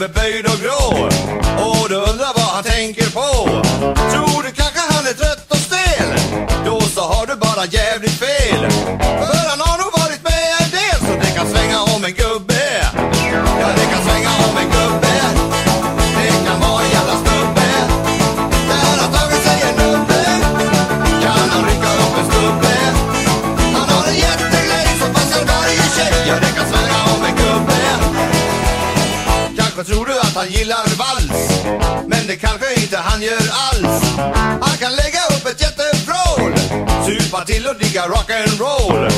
beböjd och grå. Och du undrar vad han tänker på. Tror du kanske han är trött och stel? Då så har du bara jävligt fel. För att han gillar vals. Men det kanske inte han gör alls. Han kan lägga upp ett jättevrål Supa till och digga rock'n'roll.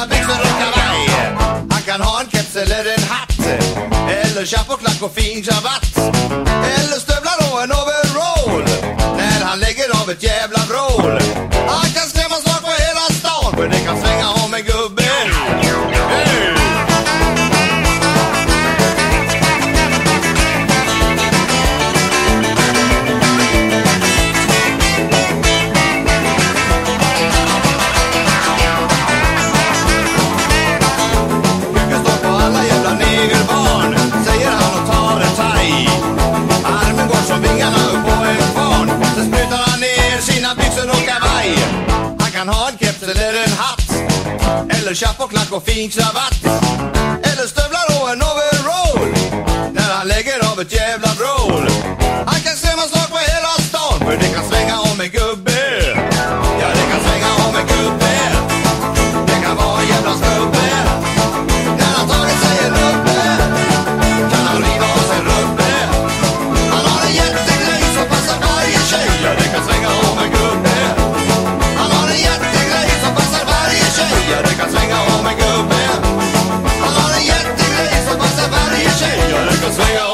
Ner byxor och kavaj. Han kan ha en keps eller en hatt. Eller chapeau, klack och fin kravatt Eller stövlar och en overall. När han lägger av ett jävla kan ha en keps eller en hatt. Eller chapp och klack och fin kravatt. Eller stövlar och en overall. När han lägger av ett jävla Cause we